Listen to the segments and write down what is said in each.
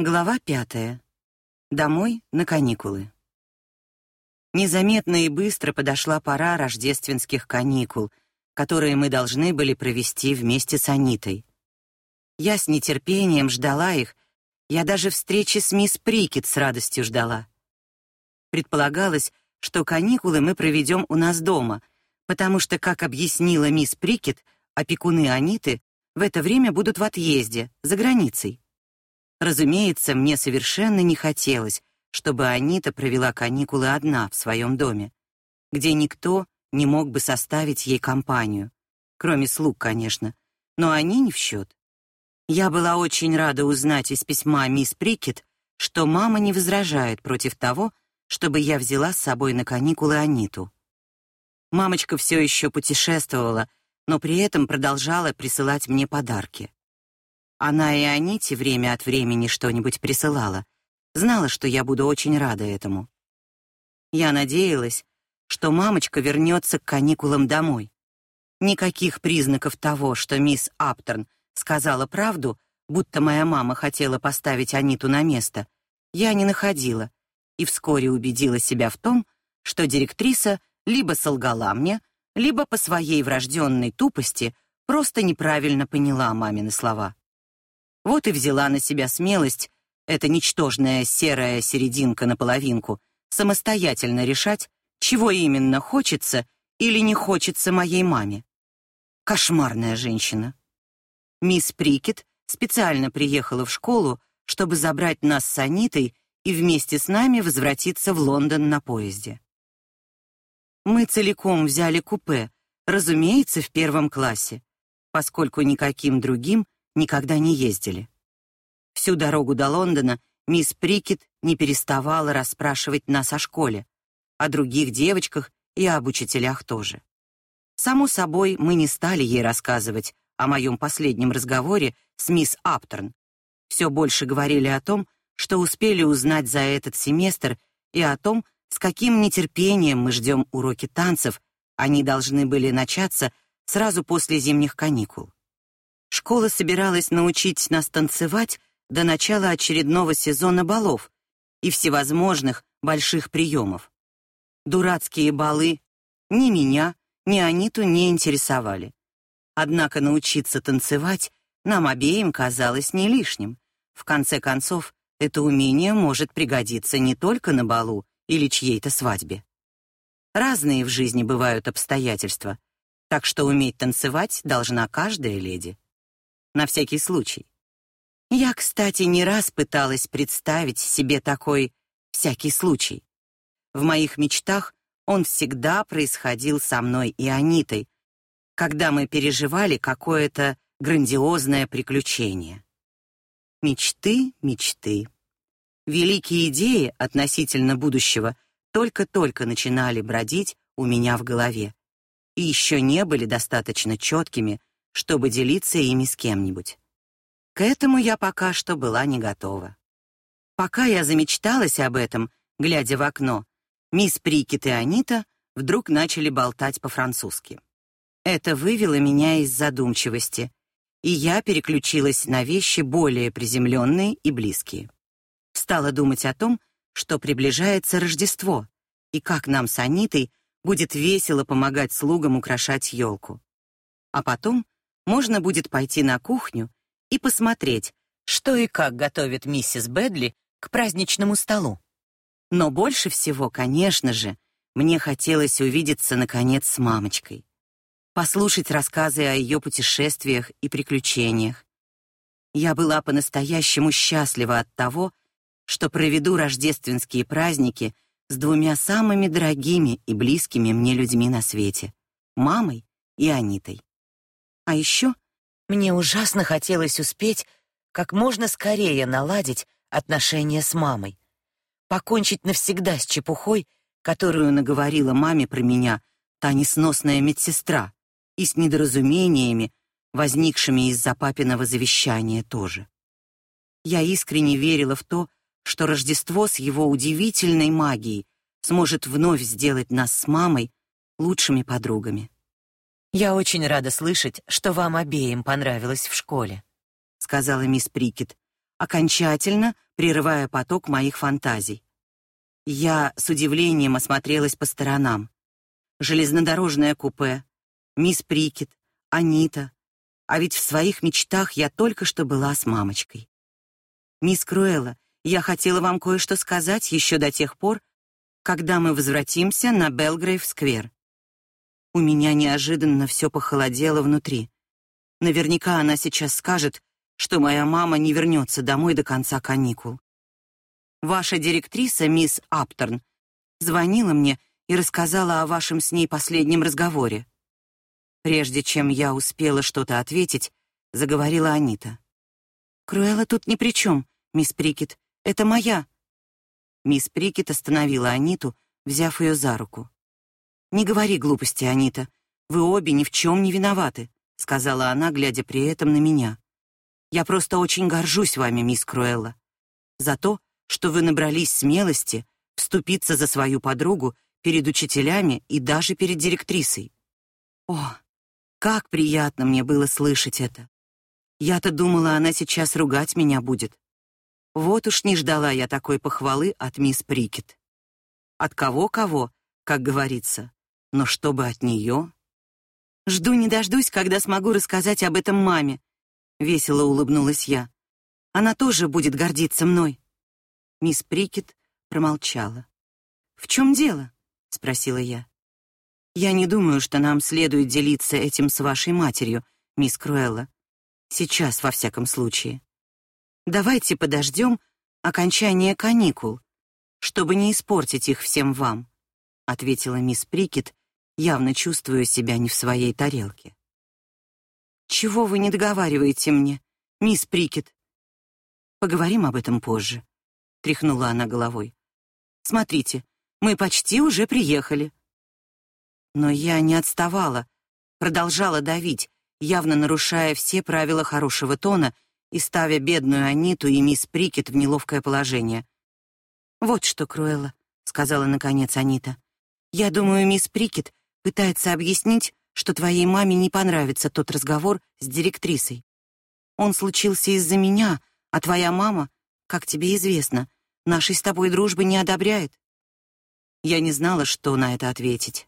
Глава пятая. Домой на каникулы. Незаметно и быстро подошла пора рождественских каникул, которые мы должны были провести вместе с Анитой. Я с нетерпением ждала их, я даже встречи с мисс Прикет с радостью ждала. Предполагалось, что каникулы мы проведем у нас дома, потому что, как объяснила мисс Прикет, опекуны Аниты в это время будут в отъезде, за границей. Разумеется, мне совершенно не хотелось, чтобы Анита провела каникулы одна в своем доме, где никто не мог бы составить ей компанию, кроме слуг, конечно, но они не в счет. Я была очень рада узнать из письма мисс Прикет, что мама не возражает против того, чтобы я взяла с собой на каникулы Аниту. Мамочка все еще путешествовала, но при этом продолжала присылать мне подарки. Она и Аните время от времени что-нибудь присылала. Знала, что я буду очень рада этому. Я надеялась, что мамочка вернется к каникулам домой. Никаких признаков того, что мисс Аптерн сказала правду, будто моя мама хотела поставить Аниту на место, я не находила и вскоре убедила себя в том, что директриса либо солгала мне, либо по своей врожденной тупости просто неправильно поняла мамины слова. Вот и взяла на себя смелость эта ничтожная серая серединка на половинку самостоятельно решать, чего именно хочется или не хочется моей маме. Кошмарная женщина. Мисс Прикет специально приехала в школу, чтобы забрать нас с Анитой и вместе с нами возвратиться в Лондон на поезде. Мы целиком взяли купе, разумеется, в первом классе, поскольку никаким другим никогда не ездили. Всю дорогу до Лондона мисс Прикет не переставала расспрашивать нас о школе, о других девочках и об учителях тоже. Само собой, мы не стали ей рассказывать о моем последнем разговоре с мисс Аптерн. Все больше говорили о том, что успели узнать за этот семестр и о том, с каким нетерпением мы ждем уроки танцев. Они должны были начаться сразу после зимних каникул. Школа собиралась научить нас танцевать до начала очередного сезона балов и всевозможных больших приемов. Дурацкие балы ни меня, ни Аниту не интересовали. Однако научиться танцевать нам обеим казалось не лишним. В конце концов, это умение может пригодиться не только на балу или чьей-то свадьбе. Разные в жизни бывают обстоятельства, так что уметь танцевать должна каждая леди на всякий случай. Я, кстати, не раз пыталась представить себе такой всякий случай. В моих мечтах он всегда происходил со мной и Анитой, когда мы переживали какое-то грандиозное приключение. Мечты, мечты. Великие идеи относительно будущего только-только начинали бродить у меня в голове и еще не были достаточно четкими, чтобы делиться ими с кем-нибудь. К этому я пока что была не готова. Пока я замечталась об этом, глядя в окно, мисс Прикет и Анита вдруг начали болтать по-французски. Это вывело меня из задумчивости, и я переключилась на вещи более приземленные и близкие. Стала думать о том, что приближается Рождество, и как нам с Анитой будет весело помогать слугам украшать елку. А потом можно будет пойти на кухню и посмотреть, что и как готовит миссис Бэдли к праздничному столу. Но больше всего, конечно же, мне хотелось увидеться наконец с мамочкой, послушать рассказы о ее путешествиях и приключениях. Я была по-настоящему счастлива от того, что проведу рождественские праздники с двумя самыми дорогими и близкими мне людьми на свете мамой и Анитой. А еще мне ужасно хотелось успеть как можно скорее наладить отношения с мамой, покончить навсегда с чепухой, которую наговорила маме про меня та несносная медсестра, и с недоразумениями, возникшими из-за папиного завещания тоже. Я искренне верила в то, что Рождество с его удивительной магией сможет вновь сделать нас с мамой лучшими подругами. Я очень рада слышать, что вам обеим понравилось в школе, сказала мисс Прикет. окончательно прерывая поток моих фантазий. Я с удивлением осмотрелась по сторонам. Железнодорожное купе, мисс Прикет, Анита. А ведь в своих мечтах я только что была с мамочкой. Мисс Круэлла, я хотела вам кое-что сказать еще до тех пор, когда мы возвратимся на Белгрейв-сквер. У меня неожиданно все похолодело внутри. Наверняка она сейчас скажет, что моя мама не вернется домой до конца каникул. Ваша директриса, мисс Аптерн, звонила мне и рассказала о вашем с ней последнем разговоре. Прежде чем я успела что-то ответить, заговорила Анита. Круэлла тут ни при чем, мисс Прикет. Это моя. Мисс Прикет остановила Аниту, взяв ее за руку. Не говори глупости, Анита. Вы обе ни в чем не виноваты, сказала она, глядя при этом на меня. Я просто очень горжусь вами, мисс Круэлла, за то, что вы набрались смелости вступиться за свою подругу перед учителями и даже перед директрисой. О, как приятно мне было слышать это. Я-то думала, она сейчас ругать меня будет. Вот уж не ждала я такой похвалы от мисс Прикет. От кого-кого, как говорится, но чтобы от нее... Жду не дождусь, когда смогу рассказать об этом маме, весело улыбнулась я. Она тоже будет гордиться мной. Мисс Прикет промолчала. В чем дело? спросила я. Я не думаю, что нам следует делиться этим с вашей матерью, мисс Круэлла. Сейчас во всяком случае. Давайте подождем окончания каникул, чтобы не испортить их всем вам, ответила мисс Прикет, явно чувствуя себя не в своей тарелке. Чего вы не договариваете мне, мисс Прикет? Поговорим об этом позже, тряхнула она головой. Смотрите, мы почти уже приехали. Но я не отставала, продолжала давить, явно нарушая все правила хорошего тона и ставя бедную Аниту и мисс Прикет в неловкое положение. «Вот что, Круэлла», — сказала наконец Анита. «Я думаю, мисс Прикет пытается объяснить, что твоей маме не понравится тот разговор с директрисой. Он случился из-за меня, а твоя мама, как тебе известно, нашей с тобой дружбы не одобряет». Я не знала, что на это ответить.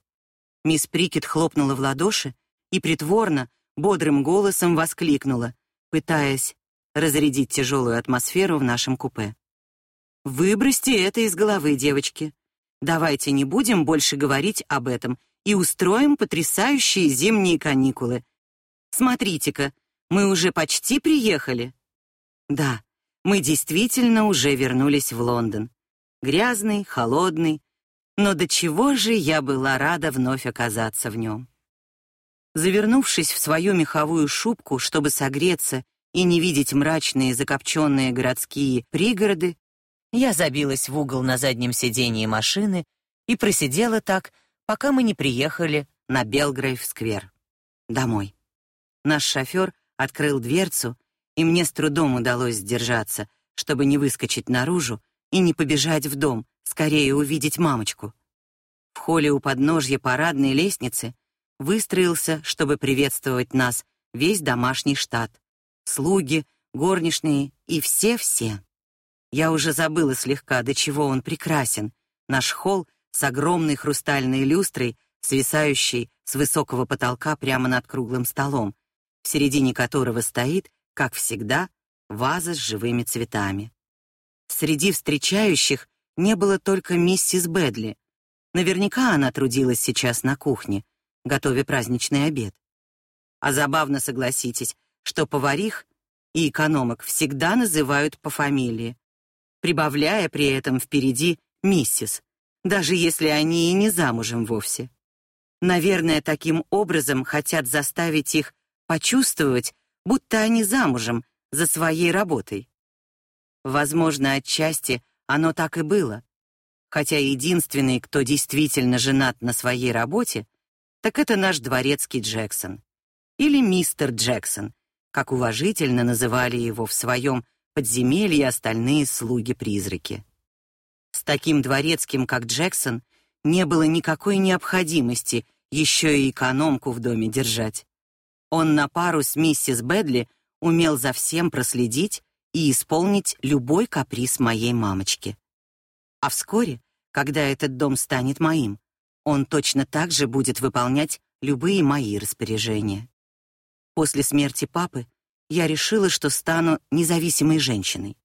Мисс Прикет хлопнула в ладоши и притворно, бодрым голосом воскликнула, пытаясь разрядить тяжелую атмосферу в нашем купе. Выбросьте это из головы, девочки. Давайте не будем больше говорить об этом и устроим потрясающие зимние каникулы. Смотрите-ка, мы уже почти приехали. Да, мы действительно уже вернулись в Лондон. Грязный, холодный, но до чего же я была рада вновь оказаться в нем. Завернувшись в свою меховую шубку, чтобы согреться и не видеть мрачные закопченные городские пригороды, я забилась в угол на заднем сиденье машины и просидела так, пока мы не приехали на Белгрейв-сквер. Домой. Наш шофер открыл дверцу, и мне с трудом удалось сдержаться, чтобы не выскочить наружу и не побежать в дом, скорее увидеть мамочку. В холле у подножья парадной лестницы выстроился, чтобы приветствовать нас, весь домашний штат. Слуги, горничные и все-все. Я уже забыла слегка, до чего он прекрасен. Наш холл с огромной хрустальной люстрой, свисающей с высокого потолка прямо над круглым столом, в середине которого стоит, как всегда, ваза с живыми цветами. Среди встречающих не было только миссис Бэдли. Наверняка она трудилась сейчас на кухне, готовя праздничный обед. А забавно согласитесь, что поварих и экономок всегда называют по фамилии, прибавляя при этом впереди миссис, даже если они и не замужем вовсе. Наверное, таким образом хотят заставить их почувствовать, будто они замужем за своей работой. Возможно, отчасти оно так и было. Хотя единственный, кто действительно женат на своей работе, так это наш дворецкий Джексон. Или мистер Джексон, как уважительно называли его в своем подземелье остальные слуги-призраки. С таким дворецким, как Джексон, не было никакой необходимости еще и экономку в доме держать. Он на пару с миссис Бэдли умел за всем проследить и исполнить любой каприз моей мамочки. А вскоре, когда этот дом станет моим, он точно так же будет выполнять любые мои распоряжения. После смерти папы я решила, что стану независимой женщиной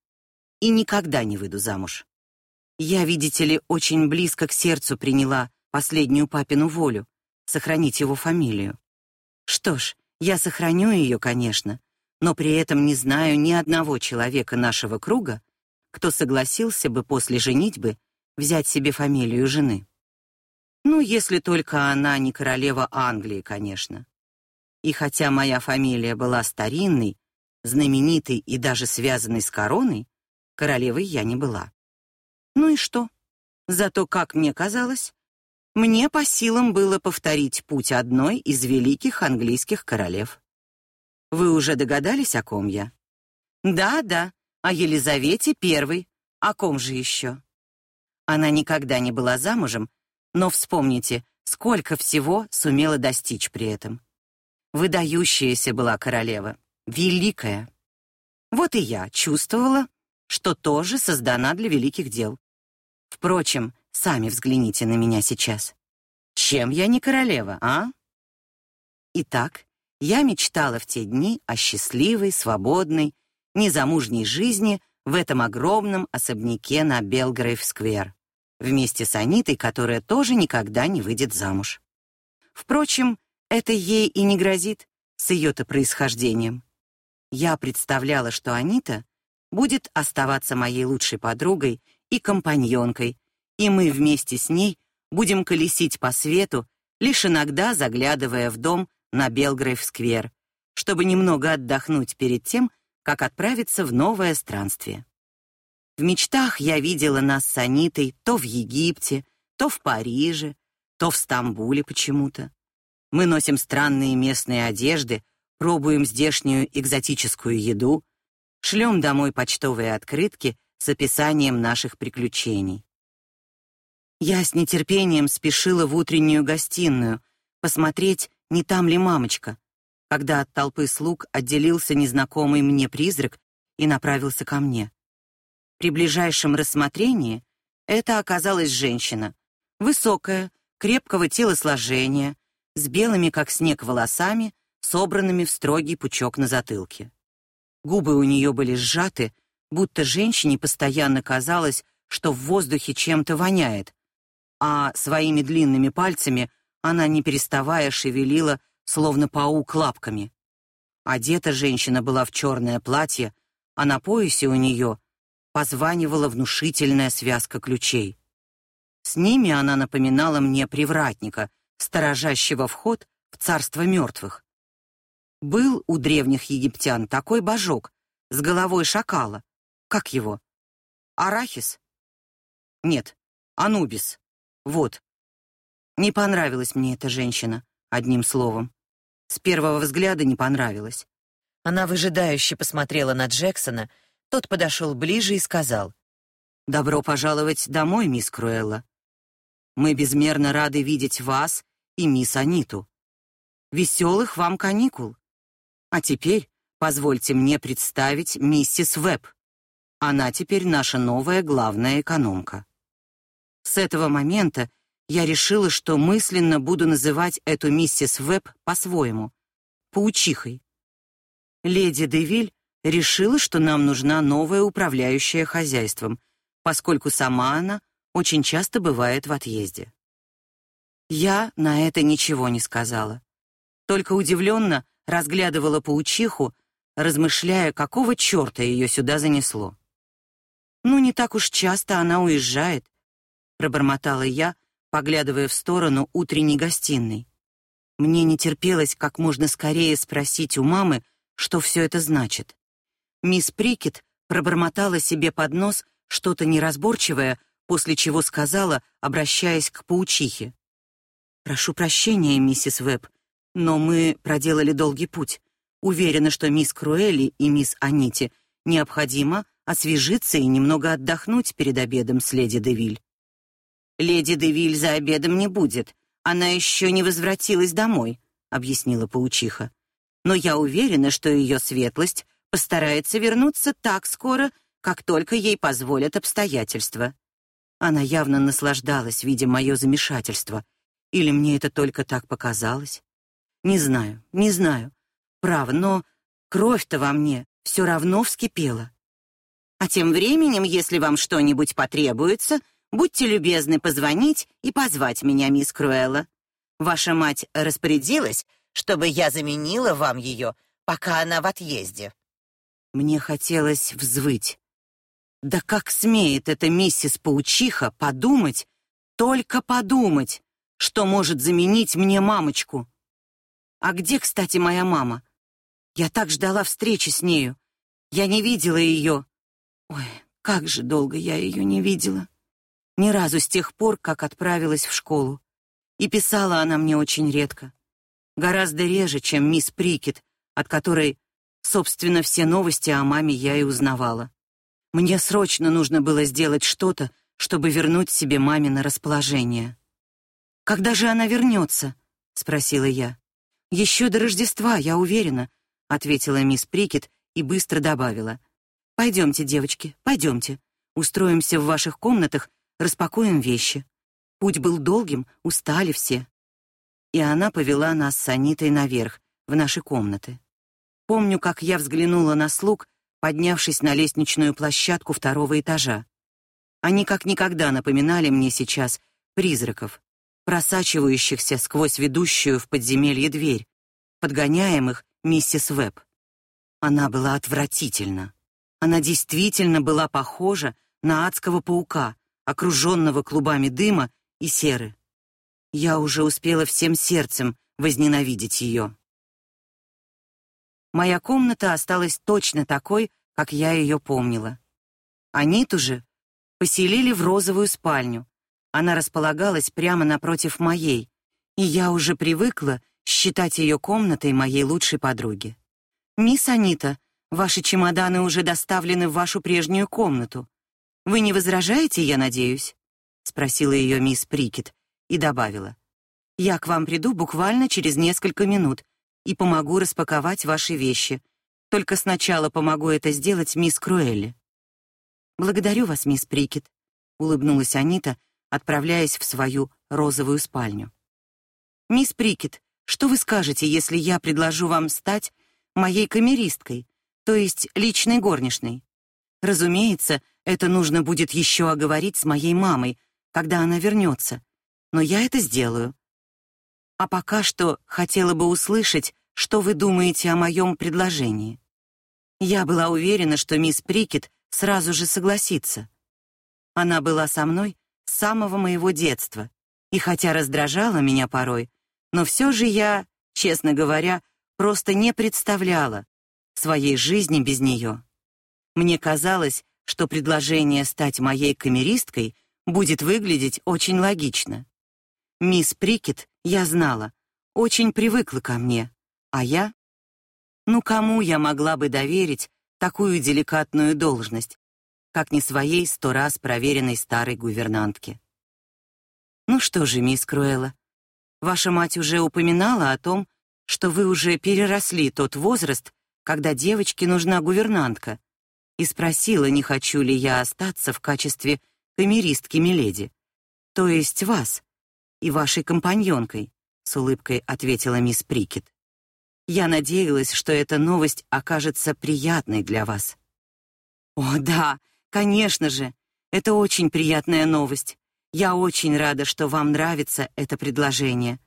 и никогда не выйду замуж. Я, видите ли, очень близко к сердцу приняла последнюю папину волю сохранить его фамилию. Что ж, я сохраню ее, конечно, но при этом не знаю ни одного человека нашего круга, кто согласился бы после женитьбы взять себе фамилию жены. Ну, если только она не королева Англии, конечно. И хотя моя фамилия была старинной, знаменитой и даже связанной с короной, королевой я не была. Ну и что? Зато, как мне казалось, мне по силам было повторить путь одной из великих английских королев. Вы уже догадались, о ком я? Да, да, о Елизавете I. О ком же еще? Она никогда не была замужем, но вспомните, сколько всего сумела достичь при этом. Выдающаяся была королева, великая. Вот и я чувствовала, что тоже создана для великих дел. Впрочем, сами взгляните на меня сейчас. Чем я не королева, а? Итак, я мечтала в те дни о счастливой, свободной, незамужней жизни в этом огромном особняке на Белгрейв-сквер, вместе с Анитой, которая тоже никогда не выйдет замуж. Впрочем, это ей и не грозит с ее-то происхождением. Я представляла, что Анита будет оставаться моей лучшей подругой и компаньонкой, и мы вместе с ней будем колесить по свету, лишь иногда заглядывая в дом на Белгрейв-сквер, чтобы немного отдохнуть перед тем, как отправиться в новое странствие. В мечтах я видела нас с Анитой то в Египте, то в Париже, то в Стамбуле почему-то. Мы носим странные местные одежды, пробуем здешнюю экзотическую еду, шлем домой почтовые открытки с описанием наших приключений. Я с нетерпением спешила в утреннюю гостиную посмотреть, не там ли мамочка, когда от толпы слуг отделился незнакомый мне призрак и направился ко мне. При ближайшем рассмотрении это оказалась женщина, высокая, крепкого телосложения, с белыми как снег волосами, собранными в строгий пучок на затылке. Губы у нее были сжаты, будто женщине постоянно казалось, что в воздухе чем-то воняет, а своими длинными пальцами она не переставая шевелила, словно паук лапками. Одета женщина была в черное платье, а на поясе у нее позванивала внушительная связка ключей. С ними она напоминала мне привратника, сторожащего вход в царство мертвых. Был у древних египтян такой божок с головой шакала. Как его? Арахис? Нет, Анубис. Вот, не понравилась мне эта женщина, одним словом. С первого взгляда не понравилась. Она выжидающе посмотрела на Джексона, тот подошел ближе и сказал: "Добро пожаловать домой, мисс Круэлла. Мы безмерно рады видеть вас и мисс Аниту. Веселых вам каникул. А теперь позвольте мне представить миссис Веб. Она теперь наша новая главная экономка". С этого момента я решила, что мысленно буду называть эту миссис Веб по-своему, паучихой. Леди Девиль решила, что нам нужна новая управляющая хозяйством, поскольку сама она очень часто бывает в отъезде. Я на это ничего не сказала. Только удивленно разглядывала паучиху, размышляя, какого чёрта ее сюда занесло. Ну не так уж часто она уезжает, пробормотала я, поглядывая в сторону утренней гостиной. Мне не терпелось как можно скорее спросить у мамы, что все это значит. Мисс Прикет пробормотала себе под нос что-то неразборчивое, после чего сказала, обращаясь к паучихе: "Прошу прощения, миссис Веб, но мы проделали долгий путь. Уверена, что мисс Круэлли и мисс Аните необходимо освежиться и немного отдохнуть перед обедом с леди Девиль. Леди Девиль за обедом не будет. Она еще не возвратилась домой, объяснила паучиха. Но я уверена, что ее светлость постарается вернуться так скоро, как только ей позволят обстоятельства. Она явно наслаждалась, видя мое замешательство. Или мне это только так показалось? Не знаю, не знаю. Право, но кровь-то во мне все равно вскипела. А тем временем, если вам что-нибудь потребуется, будьте любезны позвонить и позвать меня, мисс Круэлла. Ваша мать распорядилась, чтобы я заменила вам ее, пока она в отъезде. Мне хотелось взвыть. Да как смеет эта миссис Паучиха подумать, только подумать, что может заменить мне мамочку? А где, кстати, моя мама? Я так ждала встречи с нею. Я не видела ее. Ой, как же долго я ее не видела. Ни разу с тех пор, как отправилась в школу. И писала она мне очень редко. Гораздо реже, чем мисс Прикет, от которой, собственно, все новости о маме я и узнавала. Мне срочно нужно было сделать что-то, чтобы вернуть себе маме на расположение. Когда же она вернется? спросила я. «Еще до Рождества, я уверена, ответила мисс Прикет и быстро добавила: Пойдемте, девочки, пойдемте. Устроимся в ваших комнатах, распакуем вещи. Путь был долгим, устали все. И она повела нас с Анитой наверх, в наши комнаты. Помню, как я взглянула на слуг, поднявшись на лестничную площадку второго этажа. Они как никогда напоминали мне сейчас призраков, просачивающихся сквозь ведущую в подземелье дверь, подгоняемых миссис Веб. Она была отвратительна. Она действительно была похожа на адского паука, окруженного клубами дыма и серы. Я уже успела всем сердцем возненавидеть ее. Моя комната осталась точно такой, как я ее помнила. Аниту же поселили в розовую спальню. Она располагалась прямо напротив моей, и я уже привыкла считать ее комнатой моей лучшей подруги. «Мисс Анита, ваши чемоданы уже доставлены в вашу прежнюю комнату. Вы не возражаете, я надеюсь?» — спросила ее мисс Прикет и добавила. «Я к вам приду буквально через несколько минут и помогу распаковать ваши вещи. Только сначала помогу это сделать мисс Круэлли». «Благодарю вас, мисс Прикет», — улыбнулась Анита, отправляясь в свою розовую спальню. «Мисс Прикет, что вы скажете, если я предложу вам стать моей камеристкой, то есть личной горничной? Разумеется, это нужно будет еще оговорить с моей мамой, когда она вернется, но я это сделаю. А пока что хотела бы услышать, что вы думаете о моем предложении. Я была уверена, что мисс Прикет сразу же согласится. Она была со мной с самого моего детства, и хотя раздражала меня порой, но все же я, честно говоря, просто не представляла своей жизни без нее. Мне казалось, что предложение стать моей камеристкой будет выглядеть очень логично. Мисс Прикет, я знала, очень привыкла ко мне, а я? Ну кому я могла бы доверить такую деликатную должность, как не своей сто раз проверенной старой гувернантке? Ну что же, мисс Круэлла, Ваша мать уже упоминала о том, что вы уже переросли тот возраст, когда девочке нужна гувернантка, и спросила, не хочу ли я остаться в качестве камеристки Миледи, то есть вас и вашей компаньонкой, с улыбкой ответила мисс Прикет. Я надеялась, что эта новость окажется приятной для вас. О, да, конечно же. Это очень приятная новость. Я очень рада, что вам нравится это предложение.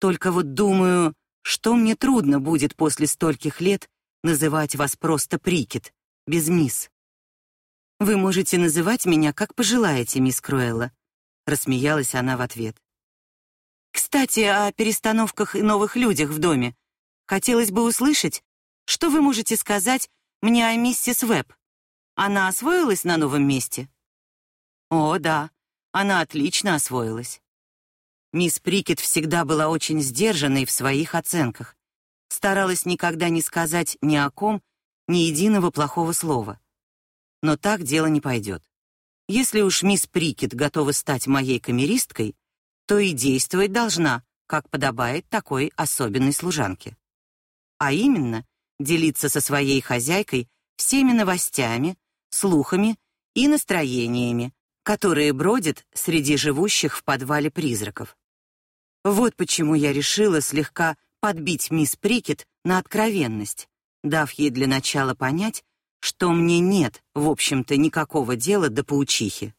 Только вот думаю, что мне трудно будет после стольких лет называть вас просто Прикет, без мисс. Вы можете называть меня как пожелаете, мисс Круэлла, рассмеялась она в ответ. Кстати, о перестановках и новых людях в доме. Хотелось бы услышать, что вы можете сказать мне о миссис Веб. Она освоилась на новом месте? О, да. Она отлично освоилась. Мисс Прикет всегда была очень сдержанной в своих оценках. Старалась никогда не сказать ни о ком ни единого плохого слова. Но так дело не пойдет. Если уж мисс Прикет готова стать моей камеристкой, то и действовать должна, как подобает такой особенной служанке. А именно, делиться со своей хозяйкой всеми новостями, слухами и настроениями, которые бродят среди живущих в подвале призраков. Вот почему я решила слегка подбить мисс Прикет на откровенность, дав ей для начала понять, что мне нет, в общем-то, никакого дела до паучихи.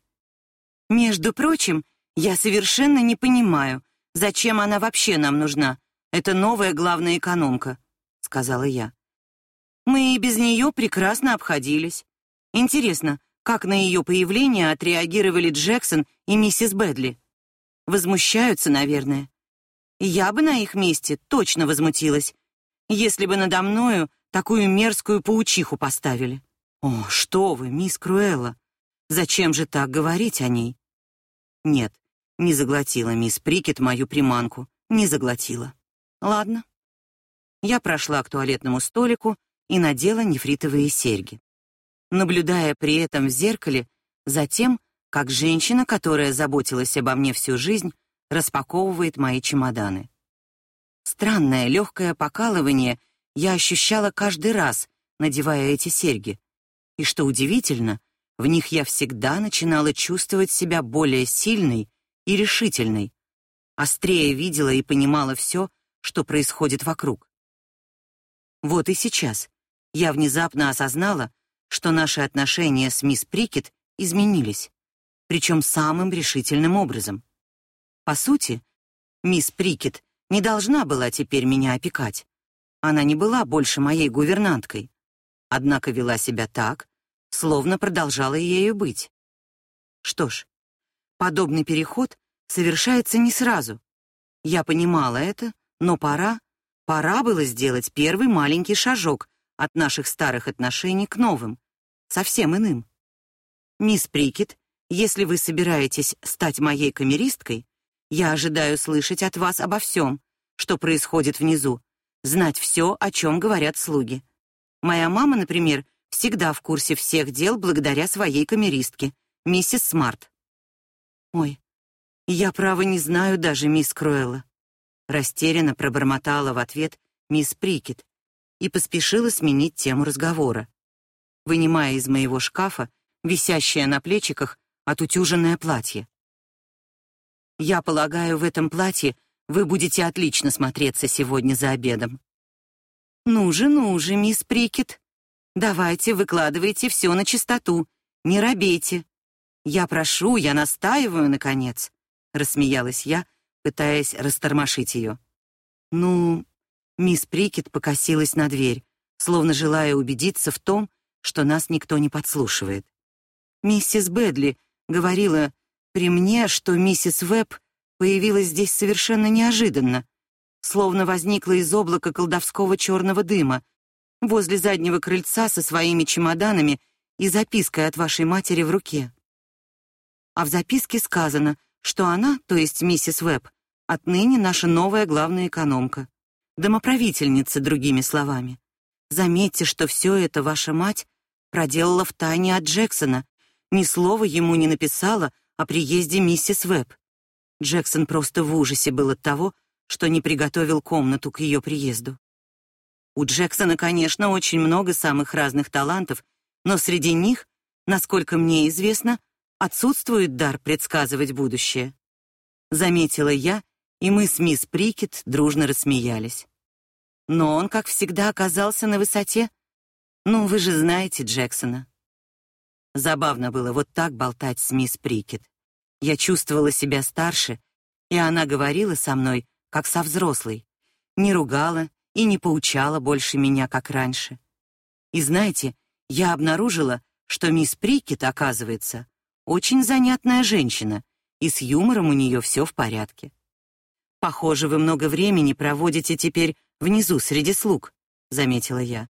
Между прочим, я совершенно не понимаю, зачем она вообще нам нужна. Это новая главная экономка, сказала я. Мы и без нее прекрасно обходились. Интересно, как на ее появление отреагировали Джексон и миссис Бэдли? Возмущаются, наверное. Я бы на их месте точно возмутилась, если бы надо мною такую мерзкую паучиху поставили. О, что вы, мисс Круэлла, зачем же так говорить о ней? Нет, не заглотила мисс Прикет мою приманку, не заглотила. Ладно. Я прошла к туалетному столику и надела нефритовые серьги, наблюдая при этом в зеркале за тем, как женщина, которая заботилась обо мне всю жизнь, распаковывает мои чемоданы. Странное легкое покалывание я ощущала каждый раз, надевая эти серьги. И что удивительно, в них я всегда начинала чувствовать себя более сильной и решительной, острее видела и понимала все, что происходит вокруг. Вот и сейчас я внезапно осознала, что наши отношения с мисс Прикет изменились, причем самым решительным образом. По сути, мисс Прикет не должна была теперь меня опекать. Она не была больше моей гувернанткой, однако вела себя так, словно продолжала ею быть. Что ж, подобный переход совершается не сразу. Я понимала это, но пора, пора было сделать первый маленький шажок от наших старых отношений к новым, совсем иным. Мисс Прикет, если вы собираетесь стать моей камеристкой, я ожидаю слышать от вас обо всем, что происходит внизу, знать все, о чем говорят слуги. Моя мама, например, всегда в курсе всех дел благодаря своей камеристке, миссис Смарт. Ой, я право не знаю даже мисс Кроэлла. Растерянно пробормотала в ответ мисс Прикет и поспешила сменить тему разговора, вынимая из моего шкафа висящее на плечиках отутюженное платье. Я полагаю, в этом платье вы будете отлично смотреться сегодня за обедом. Ну же, ну же, мисс Прикет. Давайте, выкладывайте все на чистоту. Не робейте. Я прошу, я настаиваю наконец, рассмеялась я, пытаясь растормошить ее. Ну, мисс Прикет покосилась на дверь, словно желая убедиться в том, что нас никто не подслушивает. Миссис Бэдли говорила, при мне, что миссис Веб появилась здесь совершенно неожиданно, словно возникла из облака колдовского черного дыма, возле заднего крыльца со своими чемоданами и запиской от вашей матери в руке. А в записке сказано, что она, то есть миссис Веб, отныне наша новая главная экономка, домоправительница, другими словами. Заметьте, что все это ваша мать проделала в тайне от Джексона, ни слова ему не написала о приезде миссис Веб. Джексон просто в ужасе был от того, что не приготовил комнату к ее приезду. У Джексона, конечно, очень много самых разных талантов, но среди них, насколько мне известно, отсутствует дар предсказывать будущее. Заметила я, и мы с мисс Прикет дружно рассмеялись. Но он, как всегда, оказался на высоте. Ну, вы же знаете Джексона. Забавно было вот так болтать с мисс Прикет. Я чувствовала себя старше, и она говорила со мной, как со взрослой, не ругала и не поучала больше меня, как раньше. И знаете, я обнаружила, что мисс Прикет, оказывается, очень занятная женщина, и с юмором у нее все в порядке. Похоже, вы много времени проводите теперь внизу среди слуг, заметила я.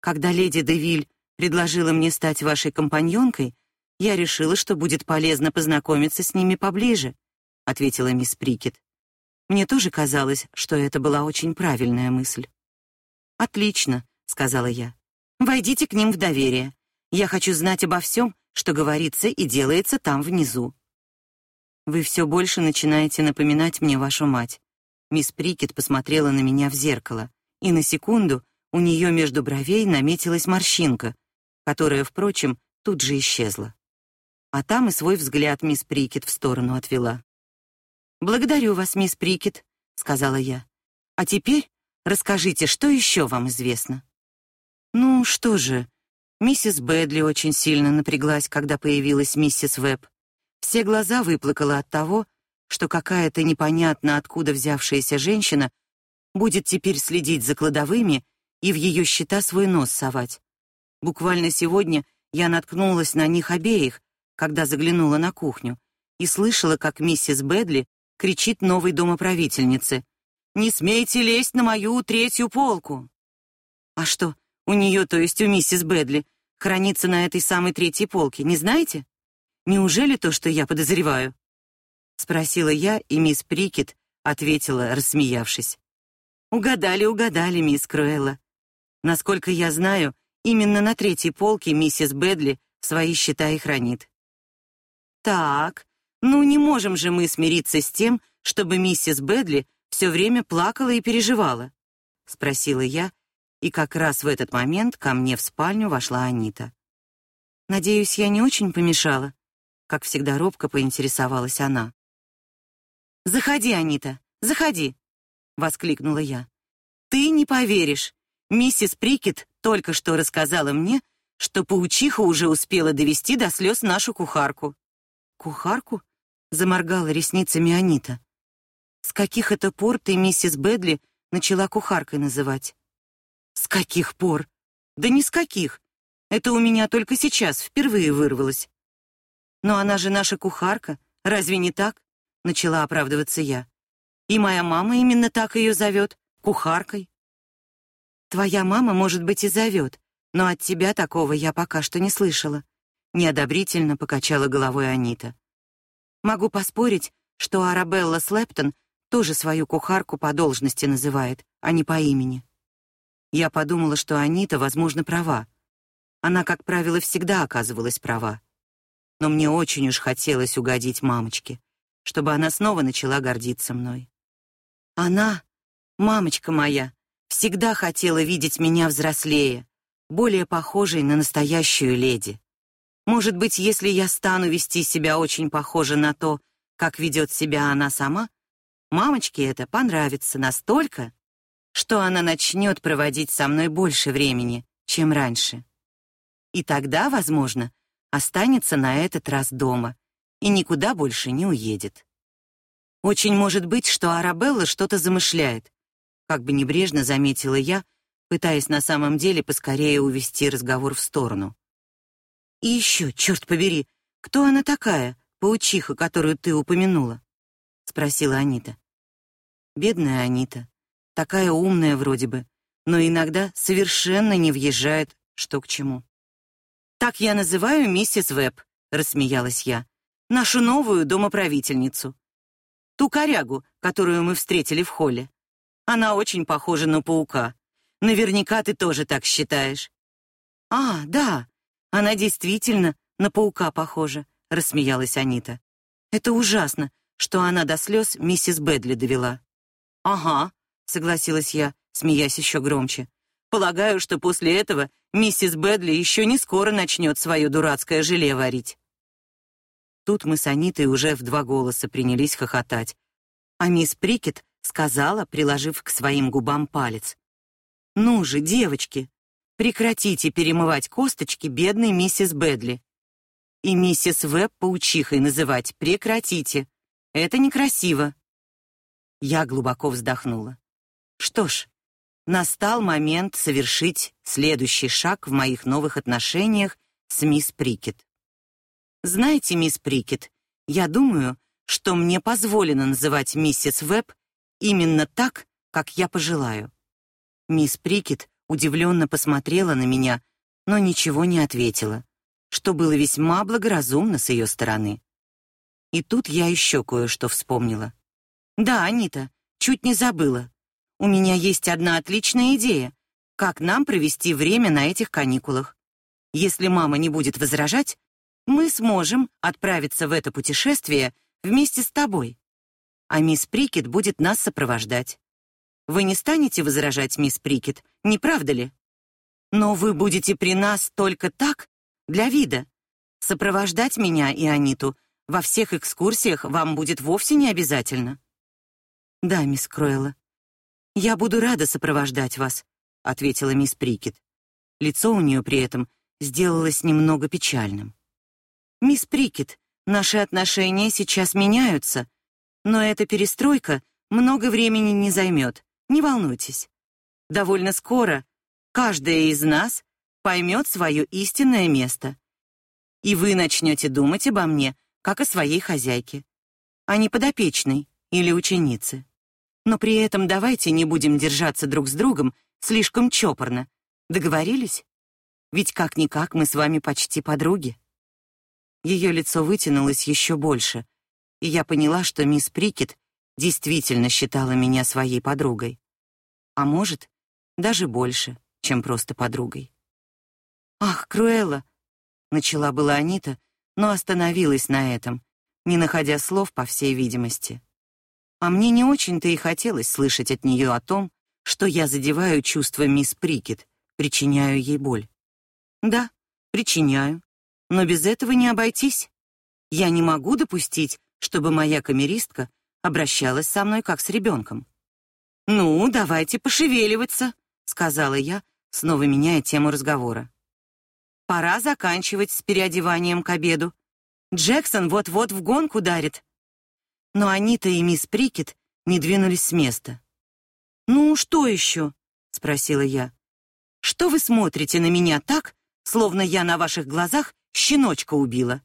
Когда леди Девиль предложила мне стать вашей компаньонкой, я решила, что будет полезно познакомиться с ними поближе, ответила мисс Прикет. Мне тоже казалось, что это была очень правильная мысль. Отлично, сказала я. Войдите к ним в доверие. Я хочу знать обо всем, что говорится и делается там внизу. Вы все больше начинаете напоминать мне вашу мать. Мисс Прикет посмотрела на меня в зеркало, и на секунду у нее между бровей наметилась морщинка, которая, впрочем, тут же исчезла. А там и свой взгляд мисс Прикет в сторону отвела. «Благодарю вас, мисс Прикет», — сказала я. «А теперь расскажите, что еще вам известно?» «Ну, что же...» Миссис Бэдли очень сильно напряглась, когда появилась миссис Веб. Все глаза выплакала от того, что какая-то непонятно откуда взявшаяся женщина будет теперь следить за кладовыми и в ее счета свой нос совать. Буквально сегодня я наткнулась на них обеих, когда заглянула на кухню, и слышала, как миссис Бэдли кричит новой домоправительнице: "Не смейте лезть на мою третью полку". А что, у нее, то есть у миссис Бэдли, хранится на этой самой третьей полке, не знаете? Неужели то, что я подозреваю? спросила я, и мисс Прикет ответила, рассмеявшись: "Угадали, угадали, мисс Круэлла. Насколько я знаю, именно на третьей полке миссис Бэдли свои счета и хранит. Так, ну не можем же мы смириться с тем, чтобы миссис Бэдли все время плакала и переживала, спросила я, и как раз в этот момент ко мне в спальню вошла Анита. Надеюсь, я не очень помешала, как всегда робко поинтересовалась она. Заходи, Анита, заходи, воскликнула я. Ты не поверишь, Миссис Прикет только что рассказала мне, что паучиха уже успела довести до слез нашу кухарку. Кухарку? заморгала ресницами Анита. С каких это пор ты миссис Бэдли начала кухаркой называть? С каких пор? Да ни с каких. Это у меня только сейчас впервые вырвалось. Но она же наша кухарка, разве не так? начала оправдываться я. И моя мама именно так ее зовет, кухаркой. Твоя мама, может быть, и зовет, но от тебя такого я пока что не слышала. Неодобрительно покачала головой Анита. Могу поспорить, что Арабелла Слептон тоже свою кухарку по должности называет, а не по имени. Я подумала, что Анита, возможно, права. Она, как правило, всегда оказывалась права. Но мне очень уж хотелось угодить мамочке, чтобы она снова начала гордиться мной. Она, мамочка моя, всегда хотела видеть меня взрослее, более похожей на настоящую леди. Может быть, если я стану вести себя очень похоже на то, как ведет себя она сама, мамочке это понравится настолько, что она начнет проводить со мной больше времени, чем раньше. И тогда, возможно, останется на этот раз дома и никуда больше не уедет. Очень может быть, что Арабелла что-то замышляет, как бы небрежно заметила я, пытаясь на самом деле поскорее увести разговор в сторону. И еще, черт побери, кто она такая, паучиха, которую ты упомянула? спросила Анита. Бедная Анита, такая умная вроде бы, но иногда совершенно не въезжает, что к чему. Так я называю миссис Веб, рассмеялась я. Нашу новую домоправительницу. Ту корягу, которую мы встретили в холле. Она очень похожа на паука. Наверняка ты тоже так считаешь. А, да. Она действительно на паука похожа, рассмеялась Анита. Это ужасно, что она до слез миссис Бэдли довела. Ага, согласилась я, смеясь еще громче. Полагаю, что после этого миссис Бэдли еще не скоро начнет свое дурацкое желе варить. Тут мы с Анитой уже в два голоса принялись хохотать. А мисс Прикет сказала, приложив к своим губам палец. Ну же, девочки, прекратите перемывать косточки бедной миссис Бэдли. И миссис Веб паучихой называть прекратите. Это некрасиво. Я глубоко вздохнула. Что ж, настал момент совершить следующий шаг в моих новых отношениях с мисс Прикет. Знаете, мисс Прикет, я думаю, что мне позволено называть миссис Веб Именно так, как я пожелаю. Мисс Прикет удивленно посмотрела на меня, но ничего не ответила, что было весьма благоразумно с ее стороны. И тут я еще кое-что вспомнила. Да, Анита, чуть не забыла. У меня есть одна отличная идея, как нам провести время на этих каникулах. Если мама не будет возражать, мы сможем отправиться в это путешествие вместе с тобой а мисс Прикет будет нас сопровождать. Вы не станете возражать, мисс Прикет, не правда ли? Но вы будете при нас только так, для вида. Сопровождать меня и Аниту во всех экскурсиях вам будет вовсе не обязательно. Да, мисс Кроэлла. Я буду рада сопровождать вас, ответила мисс Прикет. Лицо у нее при этом сделалось немного печальным. Мисс Прикет, наши отношения сейчас меняются, но эта перестройка много времени не займет. Не волнуйтесь. Довольно скоро каждая из нас поймет свое истинное место. И вы начнете думать обо мне, как о своей хозяйке, а не подопечной или ученице. Но при этом давайте не будем держаться друг с другом слишком чопорно. Договорились? Ведь как-никак мы с вами почти подруги. Ее лицо вытянулось еще больше, и я поняла, что мисс Прикет действительно считала меня своей подругой. А может, даже больше, чем просто подругой. «Ах, Круэлла!» — начала была Анита, но остановилась на этом, не находя слов, по всей видимости. А мне не очень-то и хотелось слышать от нее о том, что я задеваю чувства мисс Прикет, причиняю ей боль. Да, причиняю, но без этого не обойтись. Я не могу допустить, чтобы моя камеристка обращалась со мной как с ребенком. «Ну, давайте пошевеливаться», — сказала я, снова меняя тему разговора. «Пора заканчивать с переодеванием к обеду. Джексон вот-вот в гонку дарит». Но Анита и мисс Прикет не двинулись с места. «Ну, что еще?» — спросила я. «Что вы смотрите на меня так, словно я на ваших глазах щеночка убила?»